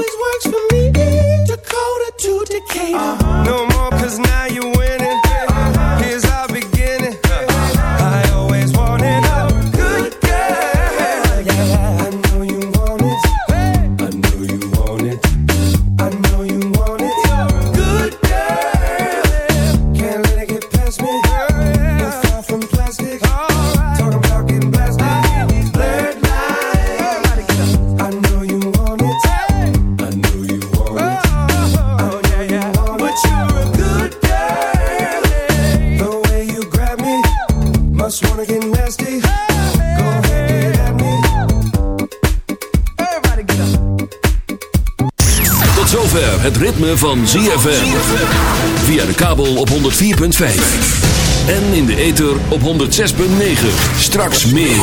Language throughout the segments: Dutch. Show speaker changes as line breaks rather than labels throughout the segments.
always works for me.
Ritme van ZFM. Via de kabel op 104.5. En in de ether op 106.9. Straks meer.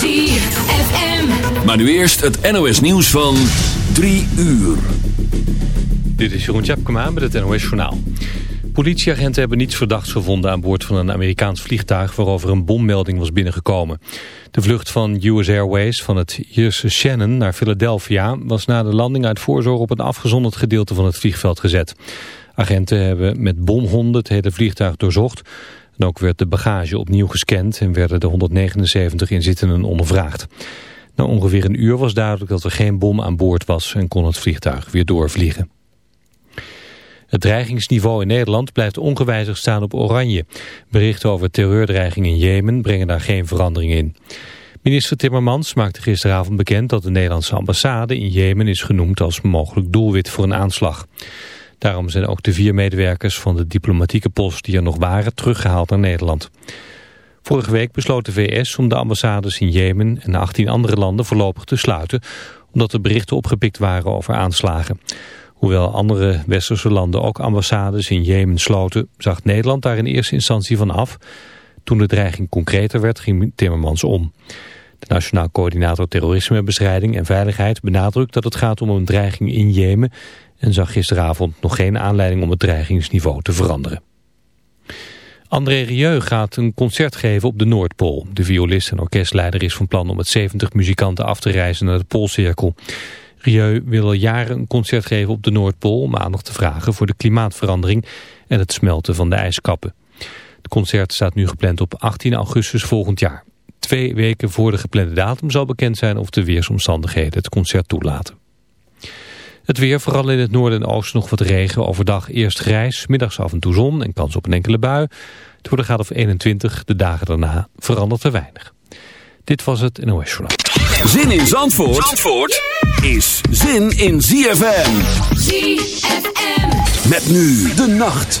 ZFM.
Maar nu eerst het NOS nieuws van 3 uur.
Dit is Jeroen Tjepkema met het NOS Journaal. Politieagenten hebben niets verdachts gevonden aan boord van een Amerikaans vliegtuig waarover een bommelding was binnengekomen. De vlucht van US Airways van het Ierse Shannon naar Philadelphia was na de landing uit voorzorg op een afgezonderd gedeelte van het vliegveld gezet. Agenten hebben met bomhonden het hele vliegtuig doorzocht. En ook werd de bagage opnieuw gescand en werden de 179 inzittenden ondervraagd. Na ongeveer een uur was duidelijk dat er geen bom aan boord was en kon het vliegtuig weer doorvliegen. Het dreigingsniveau in Nederland blijft ongewijzigd staan op oranje. Berichten over terreurdreiging in Jemen brengen daar geen verandering in. Minister Timmermans maakte gisteravond bekend dat de Nederlandse ambassade in Jemen is genoemd als mogelijk doelwit voor een aanslag. Daarom zijn ook de vier medewerkers van de diplomatieke post die er nog waren teruggehaald naar Nederland. Vorige week besloot de VS om de ambassades in Jemen en 18 andere landen voorlopig te sluiten, omdat er berichten opgepikt waren over aanslagen. Hoewel andere westerse landen ook ambassades in Jemen sloten, zag Nederland daar in eerste instantie van af. Toen de dreiging concreter werd, ging Timmermans om. De Nationaal Coördinator Terrorismebestrijding en Veiligheid benadrukt dat het gaat om een dreiging in Jemen en zag gisteravond nog geen aanleiding om het dreigingsniveau te veranderen. André Rieu gaat een concert geven op de Noordpool. De violist en orkestleider is van plan om met 70 muzikanten af te reizen naar de Poolcirkel. Rieu wil al jaren een concert geven op de Noordpool om aandacht te vragen voor de klimaatverandering en het smelten van de ijskappen. Het concert staat nu gepland op 18 augustus volgend jaar. Twee weken voor de geplande datum zal bekend zijn of de weersomstandigheden het concert toelaten. Het weer, vooral in het noorden en oosten nog wat regen. Overdag eerst grijs, middags af en toe zon en kans op een enkele bui. Het wordt graad of 21, de dagen daarna verandert er weinig. Dit was het NOS Journaal.
Zin in Zandvoort, Zandvoort is zin in ZFM.
ZFM.
Met nu de nacht.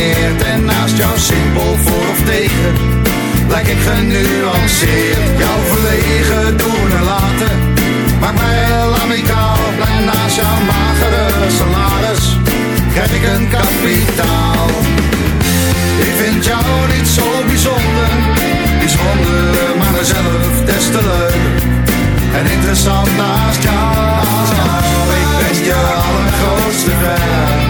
gepassioneerd. En naast jou simpel voor of tegen, lijk ik genuanceerd. Jouw verlegen doen en laten, maakt mij heel amicaal. Blij naast jouw magere salaris, krijg ik een kapitaal. Ik vind jou niet zo bijzonder, bijzonder, maar mezelf des te. En interessant naast jou, ik ben je allergrootste fan.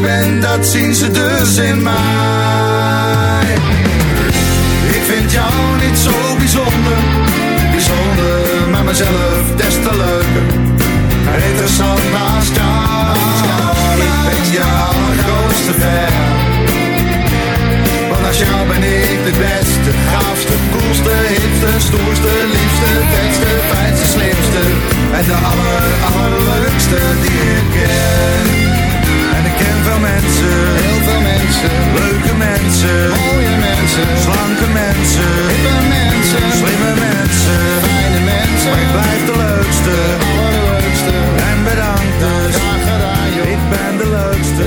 Niet bent, dat zien ze dus in mij. Ik vind jou niet zo bijzonder, bijzonder, maar mezelf des te leuker. Interessant naast jou, ik ben je allergrootste fan. Want als jou ben ik de beste, gaafste, koelste, hipste, stoerste, liefste, vetste, fijnste, slimste. En de aller, allerleukste die ik ken. En ik ken veel mensen, heel veel mensen, leuke mensen, mooie mensen, slanke mensen, hippe mensen, slimme mensen, fijne mensen. Maar ik blijf de leukste, allerleukste. En bedankt dus, graag gedaan joh. De ik ben de leukste,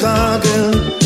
De